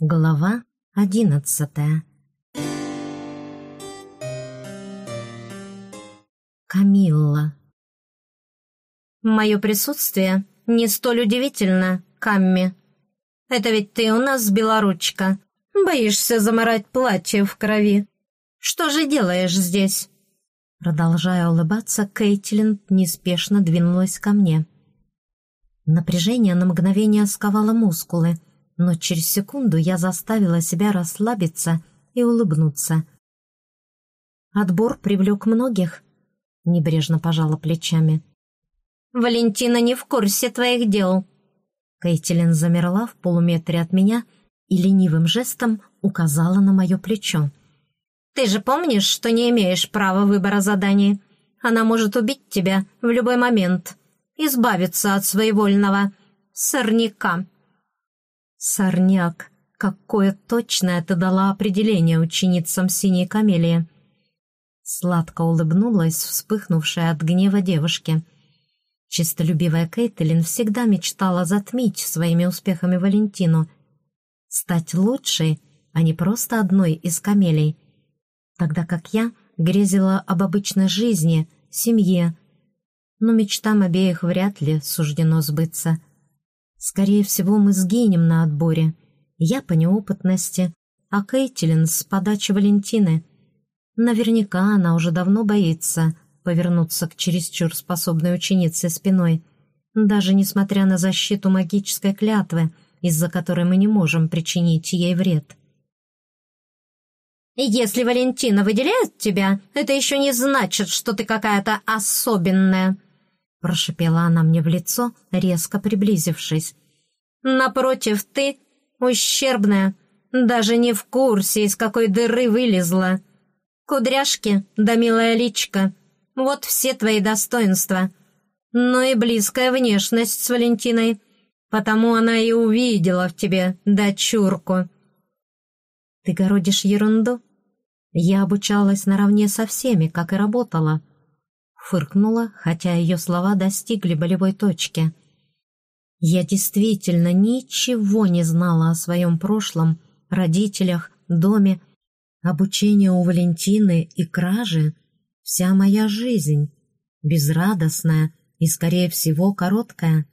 Глава одиннадцатая Камилла «Мое присутствие не столь удивительно, Камми. Это ведь ты у нас белоручка. Боишься заморать платье в крови. Что же делаешь здесь?» Продолжая улыбаться, Кейтлин неспешно двинулась ко мне. Напряжение на мгновение сковало мускулы, но через секунду я заставила себя расслабиться и улыбнуться. «Отбор привлек многих?» — небрежно пожала плечами. «Валентина не в курсе твоих дел». Кейтилин замерла в полуметре от меня и ленивым жестом указала на мое плечо. «Ты же помнишь, что не имеешь права выбора заданий? Она может убить тебя в любой момент, избавиться от своевольного сорняка». «Сорняк! Какое точное ты дала определение ученицам синей камелии!» Сладко улыбнулась вспыхнувшая от гнева девушке. Чистолюбивая Кейтлин всегда мечтала затмить своими успехами Валентину. Стать лучшей, а не просто одной из камелей. Тогда как я грезила об обычной жизни, семье. Но мечтам обеих вряд ли суждено сбыться. Скорее всего, мы сгинем на отборе. Я по неопытности, а Кейтилин с подачи Валентины. Наверняка она уже давно боится повернуться к чересчур способной ученице спиной, даже несмотря на защиту магической клятвы, из-за которой мы не можем причинить ей вред. «Если Валентина выделяет тебя, это еще не значит, что ты какая-то особенная», Прошипела она мне в лицо, резко приблизившись. «Напротив, ты ущербная, даже не в курсе, из какой дыры вылезла. Кудряшки да милая личка — вот все твои достоинства. Ну и близкая внешность с Валентиной, потому она и увидела в тебе дочурку». «Ты городишь ерунду?» Я обучалась наравне со всеми, как и работала фыркнула, хотя ее слова достигли болевой точки. Я действительно ничего не знала о своем прошлом, родителях, доме, обучении у Валентины и кражи. Вся моя жизнь, безрадостная и, скорее всего, короткая.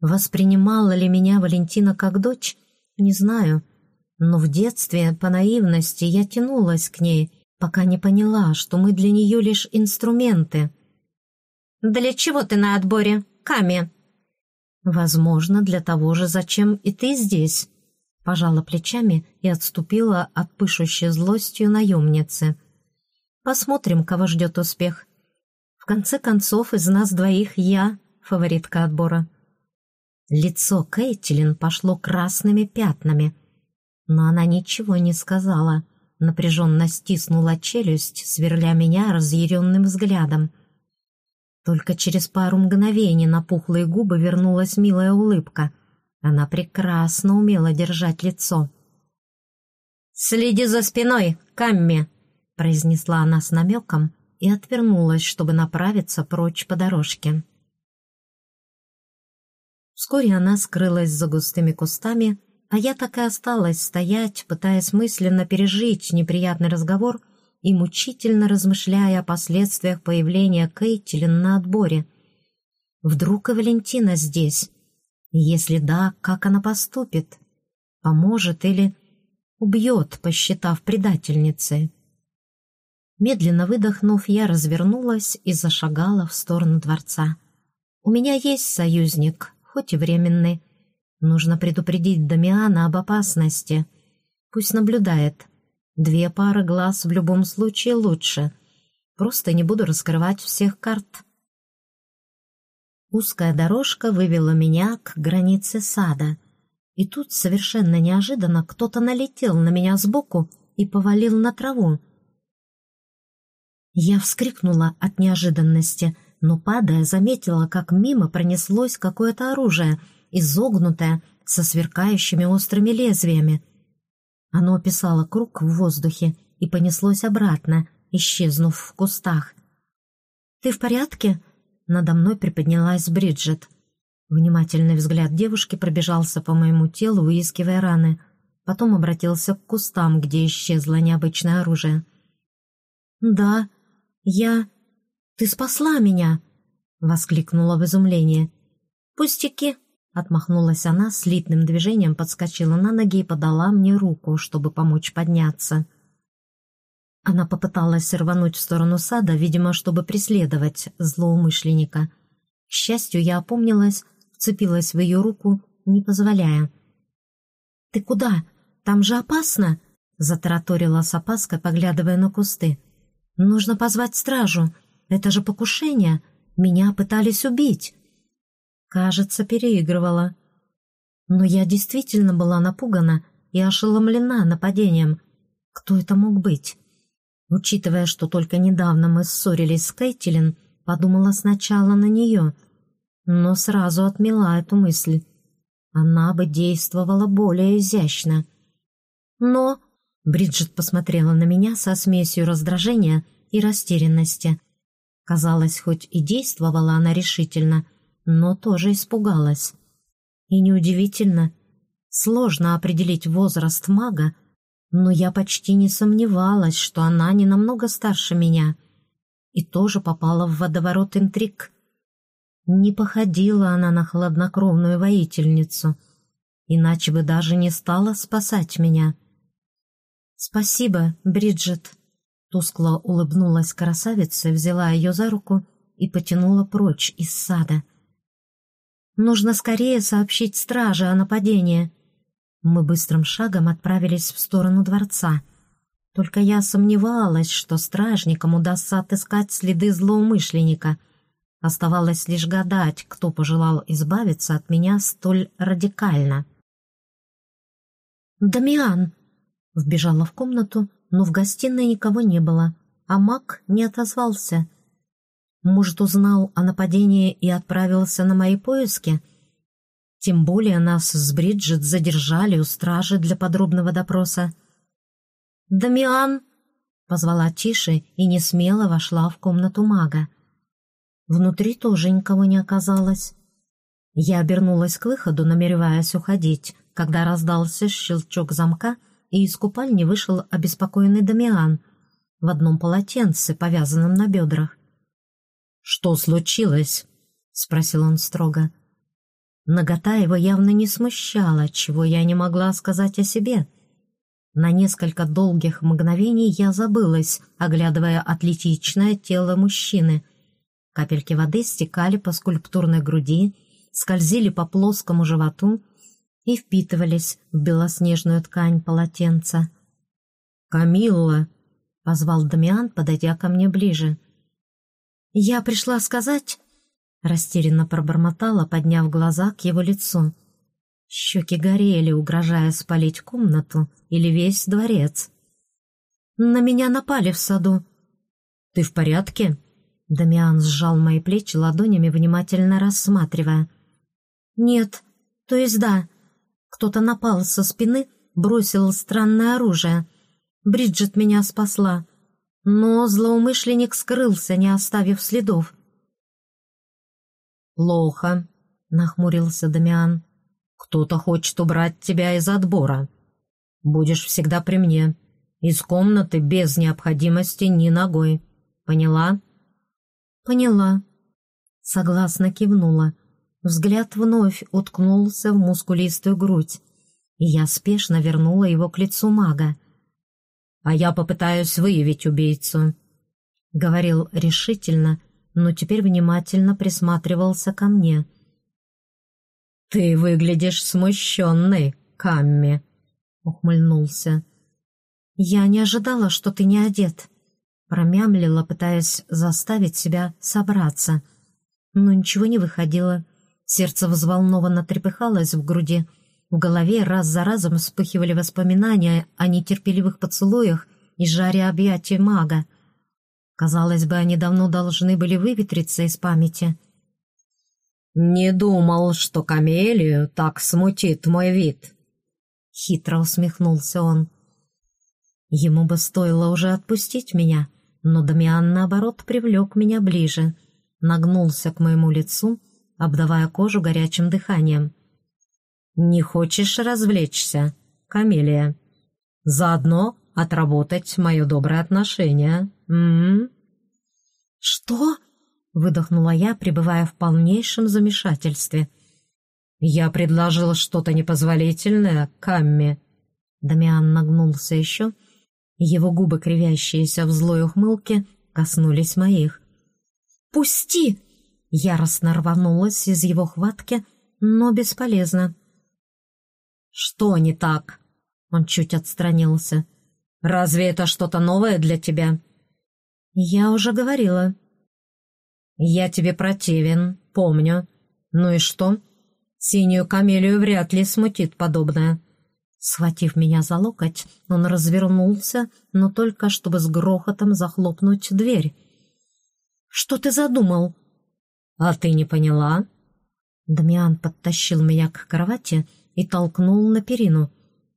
Воспринимала ли меня Валентина как дочь, не знаю, но в детстве, по наивности, я тянулась к ней, пока не поняла, что мы для нее лишь инструменты. «Для чего ты на отборе, Ками?» «Возможно, для того же, зачем и ты здесь», пожала плечами и отступила от пышущей злостью наемницы. «Посмотрим, кого ждет успех. В конце концов, из нас двоих я фаворитка отбора». Лицо Кейтилин пошло красными пятнами, но она ничего не сказала — напряженно стиснула челюсть, сверля меня разъяренным взглядом. Только через пару мгновений на пухлые губы вернулась милая улыбка. Она прекрасно умела держать лицо. «Следи за спиной, Камми!» — произнесла она с намеком и отвернулась, чтобы направиться прочь по дорожке. Вскоре она скрылась за густыми кустами, а я так и осталась стоять, пытаясь мысленно пережить неприятный разговор и мучительно размышляя о последствиях появления Кейтилин на отборе. Вдруг и Валентина здесь? Если да, как она поступит? Поможет или убьет, посчитав предательницей? Медленно выдохнув, я развернулась и зашагала в сторону дворца. У меня есть союзник, хоть и временный, Нужно предупредить Дамиана об опасности. Пусть наблюдает. Две пары глаз в любом случае лучше. Просто не буду раскрывать всех карт. Узкая дорожка вывела меня к границе сада. И тут совершенно неожиданно кто-то налетел на меня сбоку и повалил на траву. Я вскрикнула от неожиданности, но, падая, заметила, как мимо пронеслось какое-то оружие — изогнутое, со сверкающими острыми лезвиями. Оно описало круг в воздухе и понеслось обратно, исчезнув в кустах. «Ты в порядке?» Надо мной приподнялась Бриджит. Внимательный взгляд девушки пробежался по моему телу, выискивая раны. Потом обратился к кустам, где исчезло необычное оружие. «Да, я... Ты спасла меня!» — воскликнула в изумлении. «Пустяки!» — отмахнулась она, слитным движением подскочила на ноги и подала мне руку, чтобы помочь подняться. Она попыталась рвануть в сторону сада, видимо, чтобы преследовать злоумышленника. К счастью, я опомнилась, вцепилась в ее руку, не позволяя. «Ты куда? Там же опасно!» — затараторила с опаской, поглядывая на кусты. «Нужно позвать стражу. Это же покушение. Меня пытались убить». Кажется, переигрывала. Но я действительно была напугана и ошеломлена нападением. Кто это мог быть? Учитывая, что только недавно мы ссорились с Кейтилин, подумала сначала на нее — но сразу отмела эту мысль. Она бы действовала более изящно. Но Бриджит посмотрела на меня со смесью раздражения и растерянности. Казалось, хоть и действовала она решительно, но тоже испугалась. И неудивительно, сложно определить возраст мага, но я почти не сомневалась, что она не намного старше меня и тоже попала в водоворот интриг. Не походила она на хладнокровную воительницу, иначе бы даже не стала спасать меня. «Спасибо, Бриджит», — тускло улыбнулась красавица, взяла ее за руку и потянула прочь из сада. «Нужно скорее сообщить страже о нападении». Мы быстрым шагом отправились в сторону дворца. Только я сомневалась, что стражникам удастся отыскать следы злоумышленника — Оставалось лишь гадать, кто пожелал избавиться от меня столь радикально. «Дамиан!» Вбежала в комнату, но в гостиной никого не было, а маг не отозвался. Может, узнал о нападении и отправился на мои поиски? Тем более нас с Бриджит задержали у стражи для подробного допроса. «Дамиан!» — позвала тише и несмело вошла в комнату мага. Внутри тоже никого не оказалось. Я обернулась к выходу, намереваясь уходить, когда раздался щелчок замка, и из купальни вышел обеспокоенный Дамиан в одном полотенце, повязанном на бедрах. «Что случилось?» — спросил он строго. Нагота его явно не смущала, чего я не могла сказать о себе. На несколько долгих мгновений я забылась, оглядывая атлетичное тело мужчины — Капельки воды стекали по скульптурной груди, скользили по плоскому животу и впитывались в белоснежную ткань полотенца. «Камилла!» — позвал Дамиан, подойдя ко мне ближе. «Я пришла сказать...» — растерянно пробормотала, подняв глаза к его лицу. Щеки горели, угрожая спалить комнату или весь дворец. «На меня напали в саду». «Ты в порядке?» Дамиан сжал мои плечи ладонями, внимательно рассматривая. «Нет, то есть да. Кто-то напал со спины, бросил странное оружие. Бриджит меня спасла. Но злоумышленник скрылся, не оставив следов». «Плохо», — нахмурился Дамиан. «Кто-то хочет убрать тебя из отбора. Будешь всегда при мне. Из комнаты без необходимости ни ногой. Поняла?» «Поняла». Согласно кивнула. Взгляд вновь уткнулся в мускулистую грудь, и я спешно вернула его к лицу мага. «А я попытаюсь выявить убийцу», — говорил решительно, но теперь внимательно присматривался ко мне. «Ты выглядишь смущенной, Камми», — ухмыльнулся. «Я не ожидала, что ты не одет», Промямлила, пытаясь заставить себя собраться. Но ничего не выходило. Сердце взволнованно трепыхалось в груди. В голове раз за разом вспыхивали воспоминания о нетерпеливых поцелуях и жаре объятий мага. Казалось бы, они давно должны были выветриться из памяти. «Не думал, что камелию так смутит мой вид», — хитро усмехнулся он. Ему бы стоило уже отпустить меня, но Дамиан, наоборот, привлек меня ближе, нагнулся к моему лицу обдавая кожу горячим дыханием. «Не хочешь развлечься, Камелия? Заодно отработать мое доброе отношение, м, «Что?» — выдохнула я, пребывая в полнейшем замешательстве. «Я предложил что-то непозволительное, Камми». Дамиан нагнулся еще, его губы, кривящиеся в злой ухмылке, коснулись моих. «Пусти!» Яростно рванулась из его хватки, но бесполезно. «Что не так?» Он чуть отстранился. «Разве это что-то новое для тебя?» «Я уже говорила». «Я тебе противен, помню. Ну и что? Синюю камелию вряд ли смутит подобное». Схватив меня за локоть, он развернулся, но только чтобы с грохотом захлопнуть дверь. «Что ты задумал?» «А ты не поняла?» Дамиан подтащил меня к кровати и толкнул на перину.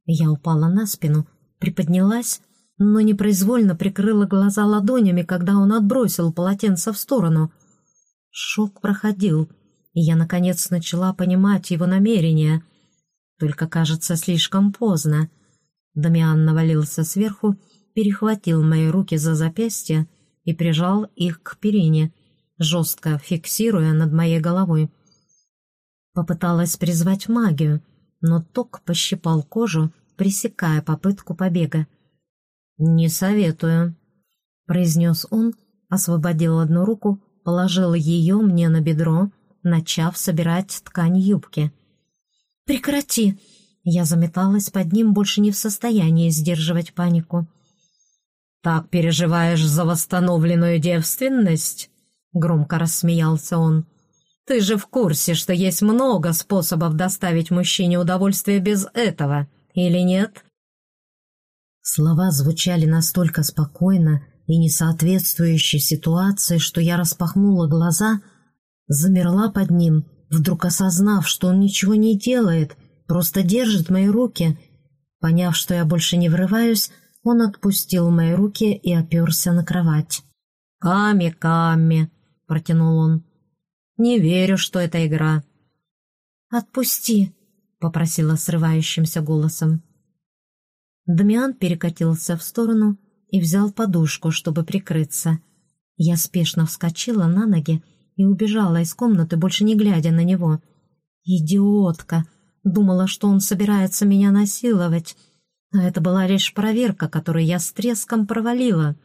Я упала на спину, приподнялась, но непроизвольно прикрыла глаза ладонями, когда он отбросил полотенце в сторону. Шок проходил, и я, наконец, начала понимать его намерения. Только, кажется, слишком поздно. Дамиан навалился сверху, перехватил мои руки за запястья и прижал их к перине, жестко фиксируя над моей головой. Попыталась призвать магию, но ток пощипал кожу, пресекая попытку побега. «Не советую», — произнес он, освободил одну руку, положил ее мне на бедро, начав собирать ткань юбки. «Прекрати!» Я заметалась под ним, больше не в состоянии сдерживать панику. «Так переживаешь за восстановленную девственность?» — громко рассмеялся он. «Ты же в курсе, что есть много способов доставить мужчине удовольствие без этого, или нет?» Слова звучали настолько спокойно и не соответствующей ситуации, что я распахнула глаза, замерла под ним, вдруг осознав, что он ничего не делает, просто держит мои руки. Поняв, что я больше не врываюсь, он отпустил мои руки и оперся на кровать. «Ками, Ками!» — протянул он. «Не верю, что это игра». «Отпусти!» — попросила срывающимся голосом. Дамиан перекатился в сторону и взял подушку, чтобы прикрыться. Я спешно вскочила на ноги и убежала из комнаты, больше не глядя на него. «Идиотка!» Думала, что он собирается меня насиловать. А это была лишь проверка, которую я с треском провалила.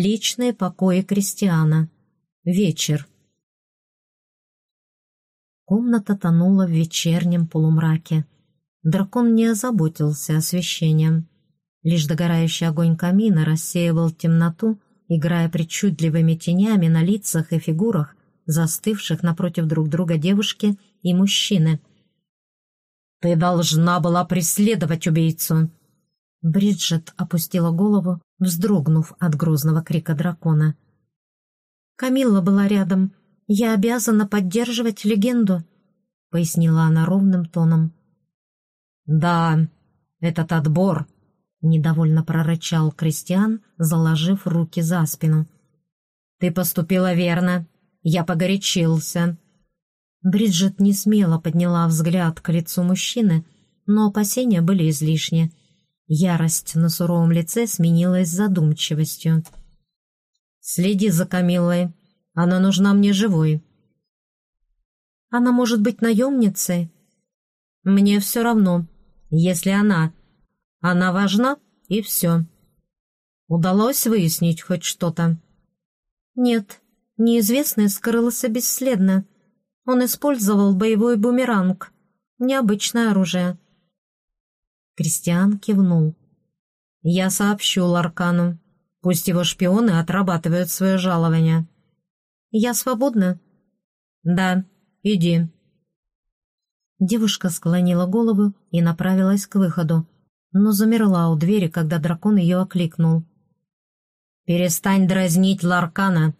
Личные покои крестьяна. Вечер. Комната тонула в вечернем полумраке. Дракон не озаботился освещением. Лишь догорающий огонь камина рассеивал темноту, играя причудливыми тенями на лицах и фигурах, застывших напротив друг друга девушки и мужчины. «Ты должна была преследовать убийцу!» Бриджит опустила голову, вздрогнув от грозного крика дракона. «Камилла была рядом. Я обязана поддерживать легенду», — пояснила она ровным тоном. «Да, этот отбор», — недовольно прорычал Кристиан, заложив руки за спину. «Ты поступила верно. Я погорячился». Бриджит не смело подняла взгляд к лицу мужчины, но опасения были излишни. Ярость на суровом лице сменилась задумчивостью. «Следи за Камиллой. Она нужна мне живой». «Она может быть наемницей?» «Мне все равно. Если она... Она важна, и все». «Удалось выяснить хоть что-то?» «Нет. Неизвестный скрылся бесследно. Он использовал боевой бумеранг. Необычное оружие». Кристиан кивнул. «Я сообщу Ларкану. Пусть его шпионы отрабатывают свое жалование». «Я свободна?» «Да, иди». Девушка склонила голову и направилась к выходу, но замерла у двери, когда дракон ее окликнул. «Перестань дразнить Ларкана.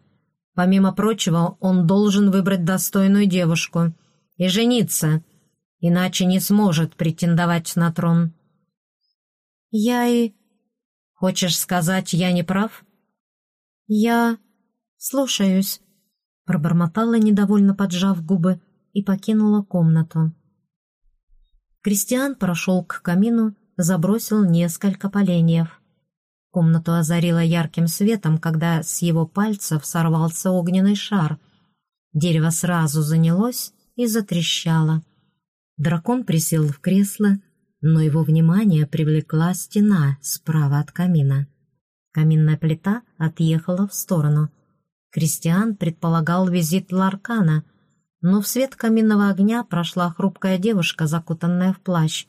Помимо прочего, он должен выбрать достойную девушку. и жениться, иначе не сможет претендовать на трон». «Я и...» «Хочешь сказать, я не прав?» «Я... слушаюсь», — пробормотала, недовольно поджав губы, и покинула комнату. Кристиан прошел к камину, забросил несколько поленьев. Комнату озарило ярким светом, когда с его пальцев сорвался огненный шар. Дерево сразу занялось и затрещало. Дракон присел в кресло, но его внимание привлекла стена справа от камина. Каминная плита отъехала в сторону. Кристиан предполагал визит Ларкана — но в свет каминного огня прошла хрупкая девушка, закутанная в плащ.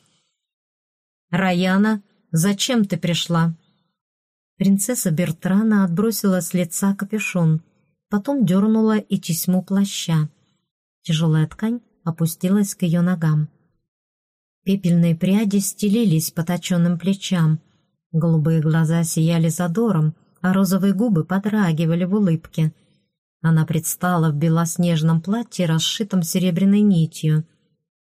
«Раяна, зачем ты пришла?» Принцесса Бертрана отбросила с лица капюшон, потом дернула и тесьму плаща. Тяжелая ткань опустилась к ее ногам. Пепельные пряди стелились по точенным плечам, голубые глаза сияли задором, а розовые губы подрагивали в улыбке — она предстала в белоснежном платье, расшитом серебряной нитью.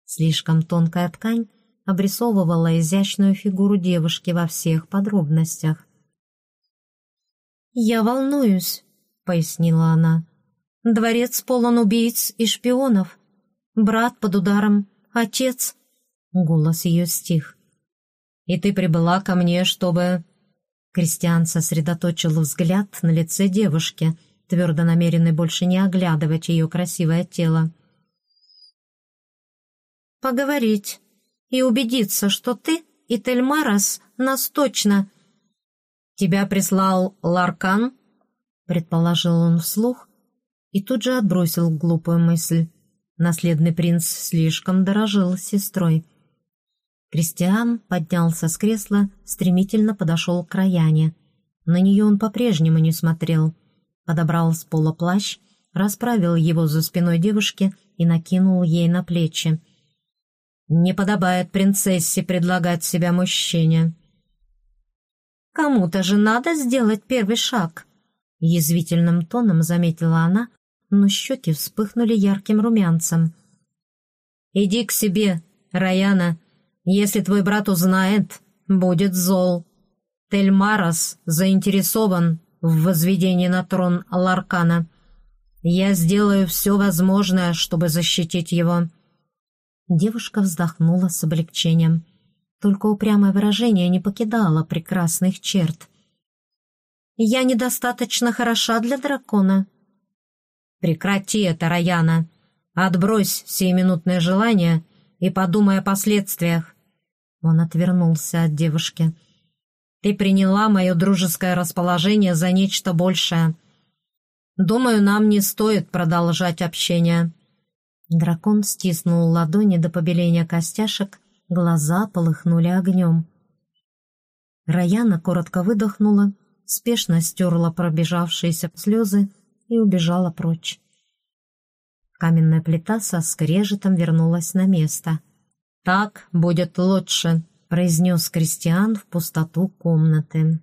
Слишком тонкая ткань обрисовывала изящную фигуру девушки во всех подробностях. «Я волнуюсь», — пояснила она. «Дворец полон убийц и шпионов. Брат под ударом, отец...» Голос ее стих. «И ты прибыла ко мне, чтобы...» Кристиан сосредоточил взгляд на лице девушки — твердо намеренный больше не оглядывать ее красивое тело. «Поговорить и убедиться, что ты и Тельмарас нас точно...» «Тебя прислал Ларкан?» — предположил он вслух и тут же отбросил глупую мысль. Наследный принц слишком дорожил сестрой. Кристиан поднялся с кресла, стремительно подошел к Раяне. На нее он по-прежнему не смотрел подобрал с пола плащ, расправил его за спиной девушки и накинул ей на плечи. «Не подобает принцессе предлагать себя мужчине». «Кому-то же надо сделать первый шаг», — язвительным тоном заметила она, но щеки вспыхнули ярким румянцем. «Иди к себе, Раяна. Если твой брат узнает, будет зол. Тельмарас заинтересован в возведении на трон Ларкана. Я сделаю все возможное, чтобы защитить его». Девушка вздохнула с облегчением. Только упрямое выражение не покидало прекрасных черт. «Я недостаточно хороша для дракона». «Прекрати это, Раяна. Отбрось сиюминутное желание и подумай о последствиях». Он отвернулся от девушки. Ты приняла мое дружеское расположение за нечто большее. Думаю, нам не стоит продолжать общение». Дракон стиснул ладони до побеления костяшек, глаза полыхнули огнем. Раяна коротко выдохнула, спешно стерла пробежавшиеся слезы и убежала прочь. Каменная плита со скрежетом вернулась на место. «Так будет лучше», произнес Кристиан в пустоту комнаты.